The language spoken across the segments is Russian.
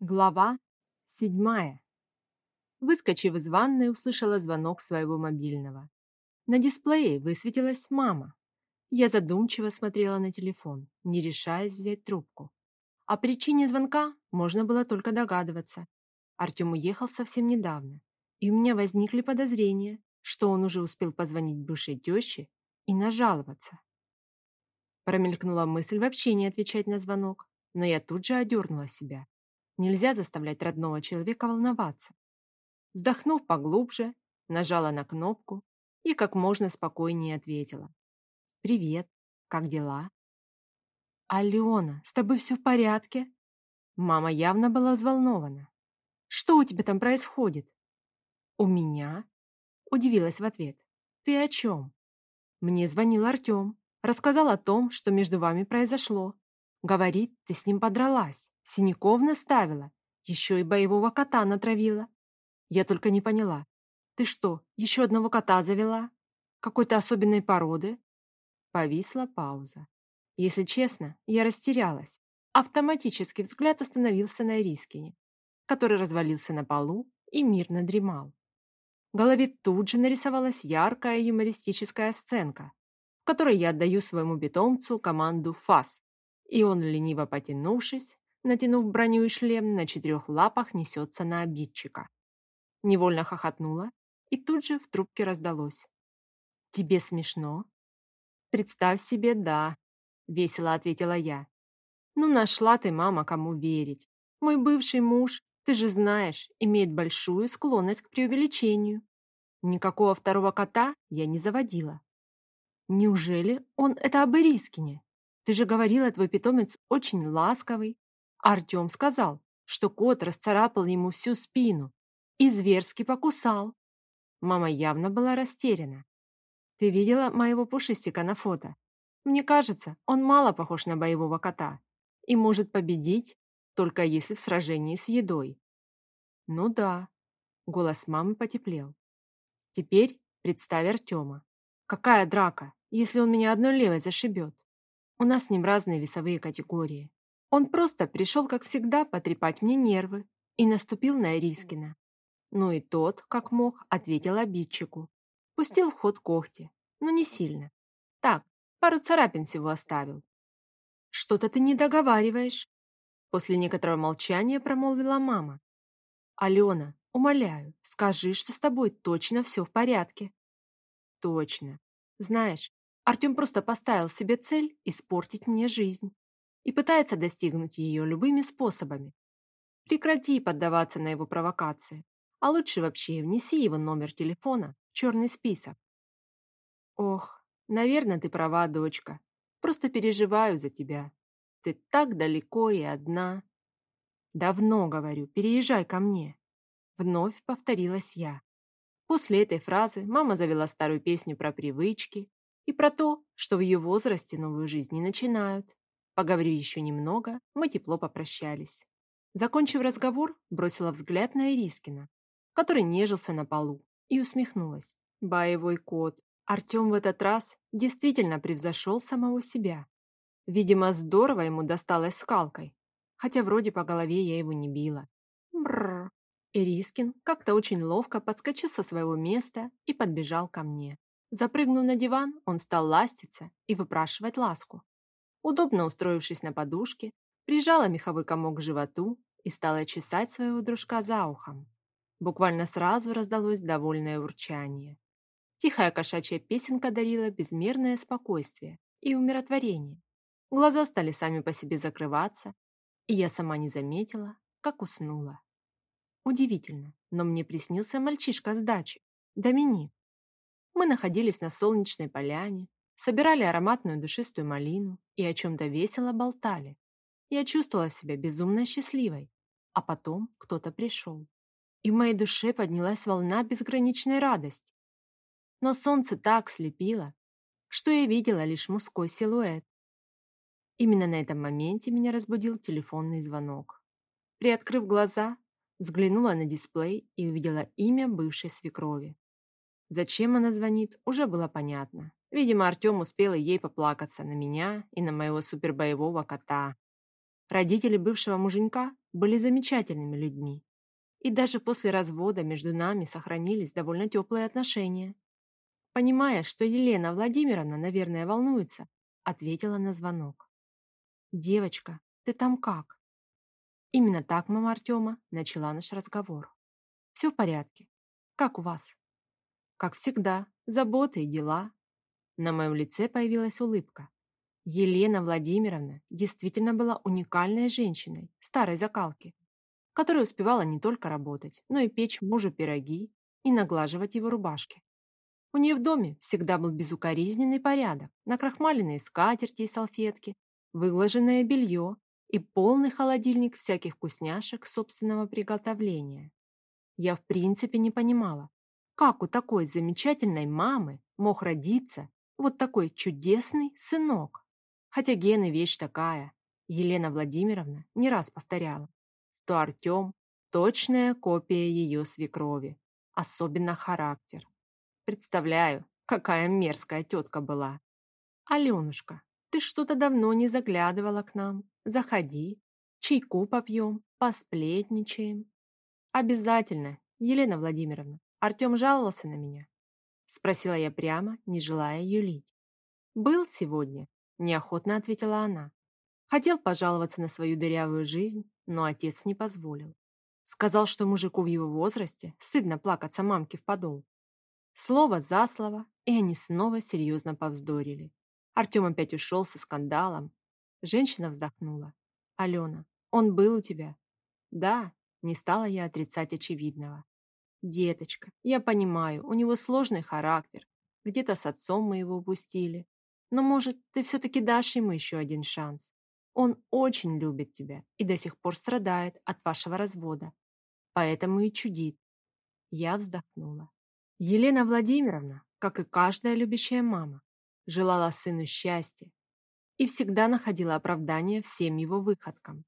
Глава седьмая. Выскочив из ванной, услышала звонок своего мобильного. На дисплее высветилась мама. Я задумчиво смотрела на телефон, не решаясь взять трубку. О причине звонка можно было только догадываться. Артем уехал совсем недавно, и у меня возникли подозрения, что он уже успел позвонить бывшей теще и нажаловаться. Промелькнула мысль вообще не отвечать на звонок, но я тут же одернула себя Нельзя заставлять родного человека волноваться. Вздохнув поглубже, нажала на кнопку и как можно спокойнее ответила. «Привет, как дела?» «Алена, с тобой все в порядке?» Мама явно была взволнована. «Что у тебя там происходит?» «У меня?» Удивилась в ответ. «Ты о чем?» Мне звонил Артем, рассказал о том, что между вами произошло. Говорит, ты с ним подралась, синяков наставила, еще и боевого кота натравила. Я только не поняла. Ты что, еще одного кота завела? Какой-то особенной породы? Повисла пауза. Если честно, я растерялась. Автоматический взгляд остановился на Ирискине, который развалился на полу и мирно дремал. В голове тут же нарисовалась яркая юмористическая сценка, в которой я отдаю своему питомцу команду «ФАС», и он, лениво потянувшись, натянув броню и шлем, на четырех лапах несется на обидчика. Невольно хохотнула, и тут же в трубке раздалось. «Тебе смешно?» «Представь себе, да», — весело ответила я. «Ну, нашла ты, мама, кому верить. Мой бывший муж, ты же знаешь, имеет большую склонность к преувеличению. Никакого второго кота я не заводила». «Неужели он это об Ирискине?» Ты же говорила, твой питомец очень ласковый. Артем сказал, что кот расцарапал ему всю спину и зверски покусал. Мама явно была растеряна. Ты видела моего пушистика на фото? Мне кажется, он мало похож на боевого кота и может победить, только если в сражении с едой. Ну да, голос мамы потеплел. Теперь представь Артема. Какая драка, если он меня одной левой зашибет? У нас с ним разные весовые категории. Он просто пришел, как всегда, потрепать мне нервы и наступил на Ирискина. Ну и тот, как мог, ответил обидчику. Пустил в ход когти, но не сильно. Так, пару царапин всего оставил. «Что-то ты не договариваешь», после некоторого молчания промолвила мама. «Алена, умоляю, скажи, что с тобой точно все в порядке». «Точно. Знаешь, Артем просто поставил себе цель испортить мне жизнь и пытается достигнуть ее любыми способами. Прекрати поддаваться на его провокации, а лучше вообще внеси его номер телефона в черный список. Ох, наверное, ты права, дочка. Просто переживаю за тебя. Ты так далеко и одна. Давно говорю, переезжай ко мне. Вновь повторилась я. После этой фразы мама завела старую песню про привычки, и про то, что в ее возрасте новую жизнь не начинают. Поговорив еще немного, мы тепло попрощались. Закончив разговор, бросила взгляд на Ирискина, который нежился на полу, и усмехнулась. Боевой кот. Артем в этот раз действительно превзошел самого себя. Видимо, здорово ему досталось скалкой, хотя вроде по голове я его не била. Бррр. Ирискин как-то очень ловко подскочил со своего места и подбежал ко мне. Запрыгнув на диван, он стал ластиться и выпрашивать ласку. Удобно устроившись на подушке, прижала меховой комок к животу и стала чесать своего дружка за ухом. Буквально сразу раздалось довольное урчание. Тихая кошачья песенка дарила безмерное спокойствие и умиротворение. Глаза стали сами по себе закрываться, и я сама не заметила, как уснула. Удивительно, но мне приснился мальчишка с дачи, Доминик. Мы находились на солнечной поляне, собирали ароматную душистую малину и о чем-то весело болтали. Я чувствовала себя безумно счастливой. А потом кто-то пришел. И в моей душе поднялась волна безграничной радости. Но солнце так слепило, что я видела лишь мужской силуэт. Именно на этом моменте меня разбудил телефонный звонок. Приоткрыв глаза, взглянула на дисплей и увидела имя бывшей свекрови. Зачем она звонит, уже было понятно. Видимо, Артем успел ей поплакаться на меня и на моего супербоевого кота. Родители бывшего муженька были замечательными людьми. И даже после развода между нами сохранились довольно теплые отношения. Понимая, что Елена Владимировна, наверное, волнуется, ответила на звонок. «Девочка, ты там как?» Именно так мама Артема начала наш разговор. «Все в порядке. Как у вас?» «Как всегда, заботы и дела». На моем лице появилась улыбка. Елена Владимировна действительно была уникальной женщиной старой закалки, которая успевала не только работать, но и печь мужу пироги и наглаживать его рубашки. У нее в доме всегда был безукоризненный порядок, накрахмаленные скатерти и салфетки, выглаженное белье и полный холодильник всяких вкусняшек собственного приготовления. Я в принципе не понимала, как у такой замечательной мамы мог родиться вот такой чудесный сынок. Хотя гены вещь такая, Елена Владимировна не раз повторяла, что Артем – точная копия ее свекрови, особенно характер. Представляю, какая мерзкая тетка была. Аленушка, ты что-то давно не заглядывала к нам. Заходи, чайку попьем, посплетничаем. Обязательно, Елена Владимировна. Артем жаловался на меня? Спросила я прямо, не желая юлить. Был сегодня, неохотно ответила она. Хотел пожаловаться на свою дырявую жизнь, но отец не позволил. Сказал, что мужику в его возрасте стыдно плакаться мамке в подол. Слово за слово, и они снова серьезно повздорили. Артем опять ушел со скандалом. Женщина вздохнула. «Алена, он был у тебя?» «Да», не стала я отрицать очевидного. «Деточка, я понимаю, у него сложный характер. Где-то с отцом мы его упустили. Но, может, ты все-таки дашь ему еще один шанс? Он очень любит тебя и до сих пор страдает от вашего развода. Поэтому и чудит». Я вздохнула. Елена Владимировна, как и каждая любящая мама, желала сыну счастья и всегда находила оправдание всем его выходкам.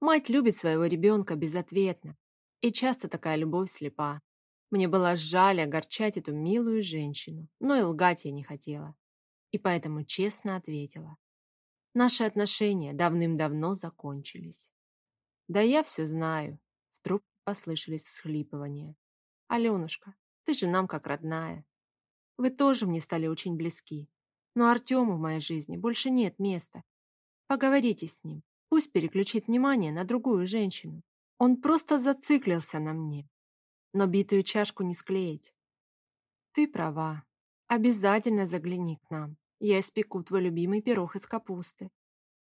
Мать любит своего ребенка безответно, и часто такая любовь слепа. Мне было жаль огорчать эту милую женщину, но и лгать я не хотела, и поэтому честно ответила. Наши отношения давным-давно закончились. Да я все знаю, вдруг послышались всхлипывания. Аленушка, ты же нам как родная. Вы тоже мне стали очень близки. Но Артему в моей жизни больше нет места. Поговорите с ним. Пусть переключит внимание на другую женщину. Он просто зациклился на мне. Но битую чашку не склеить. Ты права. Обязательно загляни к нам. Я испеку твой любимый пирог из капусты.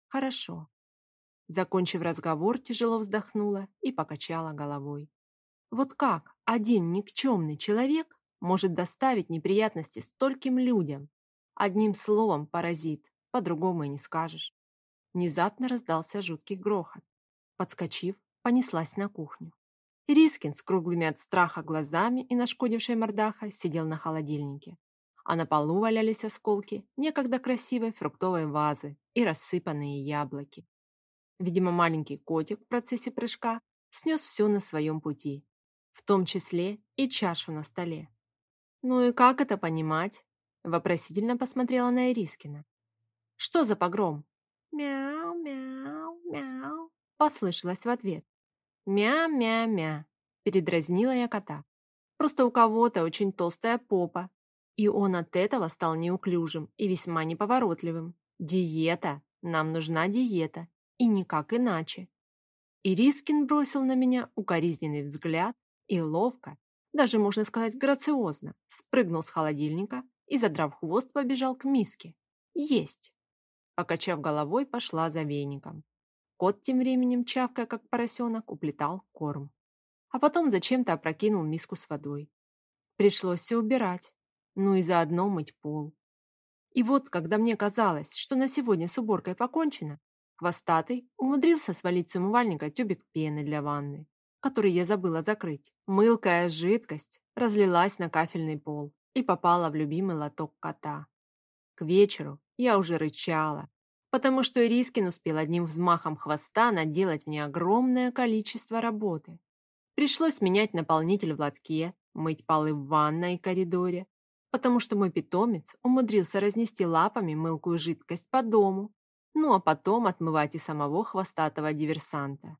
Хорошо. Закончив разговор, тяжело вздохнула и покачала головой. Вот как один никчемный человек может доставить неприятности стольким людям? Одним словом, паразит, по-другому и не скажешь. Внезапно раздался жуткий грохот. Подскочив, понеслась на кухню. Ирискин с круглыми от страха глазами и нашкодившей мордахой сидел на холодильнике, а на полу валялись осколки некогда красивой фруктовой вазы и рассыпанные яблоки. Видимо, маленький котик в процессе прыжка снес все на своем пути в том числе и чашу на столе. «Ну и как это понимать?» Вопросительно посмотрела на Ирискина. «Что за погром?» «Мяу, мяу, мяу», послышалось в ответ. «Мя-мя-мя», передразнила я кота. «Просто у кого-то очень толстая попа, и он от этого стал неуклюжим и весьма неповоротливым. Диета, нам нужна диета, и никак иначе». Ирискин бросил на меня укоризненный взгляд и ловко, даже можно сказать грациозно, спрыгнул с холодильника и, задрав хвост, побежал к миске. Есть! Покачав головой, пошла за веником. Кот тем временем, чавкая как поросенок, уплетал корм. А потом зачем-то опрокинул миску с водой. Пришлось все убирать, ну и заодно мыть пол. И вот, когда мне казалось, что на сегодня с уборкой покончено, хвостатый умудрился свалить с умывальника тюбик пены для ванны который я забыла закрыть. Мылкая жидкость разлилась на кафельный пол и попала в любимый лоток кота. К вечеру я уже рычала, потому что Ирискин успел одним взмахом хвоста наделать мне огромное количество работы. Пришлось менять наполнитель в лотке, мыть полы в ванной и коридоре, потому что мой питомец умудрился разнести лапами мылкую жидкость по дому. Ну а потом отмывать и самого хвостатого диверсанта.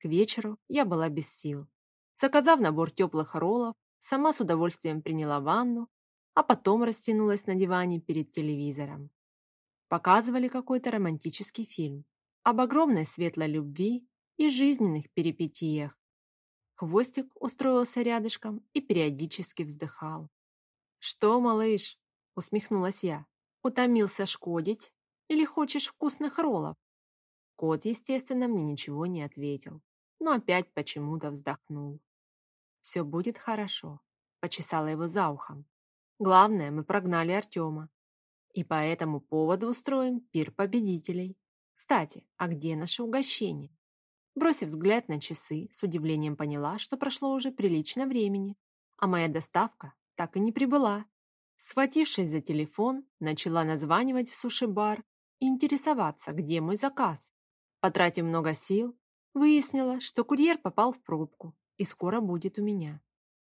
К вечеру я была без сил. Заказав набор теплых роллов, сама с удовольствием приняла ванну, а потом растянулась на диване перед телевизором. Показывали какой-то романтический фильм об огромной светлой любви и жизненных перипетиях. Хвостик устроился рядышком и периодически вздыхал. «Что, малыш?» — усмехнулась я. «Утомился шкодить? Или хочешь вкусных роллов?» Кот, естественно, мне ничего не ответил, но опять почему-то вздохнул. «Все будет хорошо», — почесала его за ухом. «Главное, мы прогнали Артема. И по этому поводу устроим пир победителей. Кстати, а где наше угощение?» Бросив взгляд на часы, с удивлением поняла, что прошло уже прилично времени, а моя доставка так и не прибыла. Схватившись за телефон, начала названивать в суши-бар и интересоваться, где мой заказ. Потратив много сил, выяснила, что курьер попал в пробку и скоро будет у меня.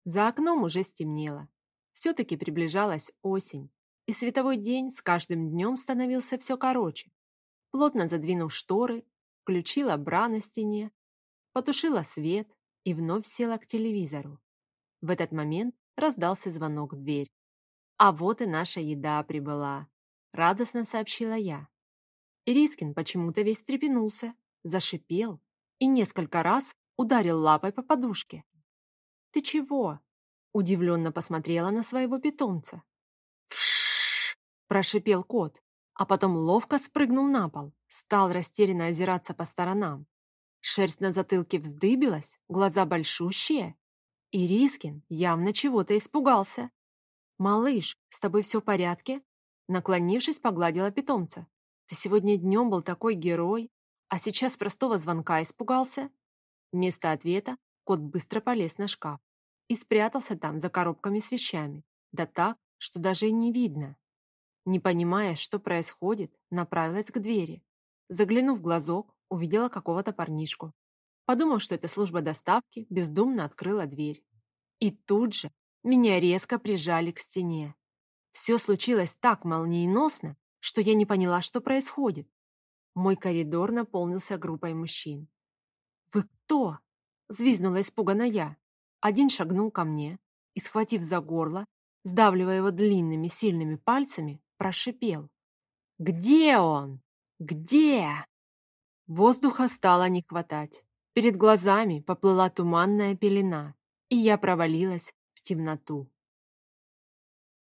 За окном уже стемнело. Все-таки приближалась осень, и световой день с каждым днем становился все короче. Плотно задвинув шторы, включила бра на стене, потушила свет и вновь села к телевизору. В этот момент раздался звонок в дверь. «А вот и наша еда прибыла», — радостно сообщила я. Ирискин почему-то весь встрепенулся, зашипел и несколько раз ударил лапой по подушке. «Ты чего?» — удивленно посмотрела на своего питомца. Прошипел кот, а потом ловко спрыгнул на пол, стал растерянно озираться по сторонам. Шерсть на затылке вздыбилась, глаза большущие. И Рискин явно чего-то испугался. «Малыш, с тобой все в порядке?» Наклонившись, погладила питомца. «Ты сегодня днем был такой герой, а сейчас простого звонка испугался?» Вместо ответа кот быстро полез на шкаф и спрятался там за коробками с вещами, да так, что даже и не видно. Не понимая, что происходит, направилась к двери. Заглянув в глазок, увидела какого-то парнишку. Подумав, что это служба доставки, бездумно открыла дверь. И тут же меня резко прижали к стене. Все случилось так молниеносно, что я не поняла, что происходит. Мой коридор наполнился группой мужчин. «Вы кто?» – взвизгнула испуганно я. Один шагнул ко мне и, схватив за горло, сдавливая его длинными сильными пальцами, прошипел. «Где он? Где?» Воздуха стало не хватать. Перед глазами поплыла туманная пелена, и я провалилась в темноту.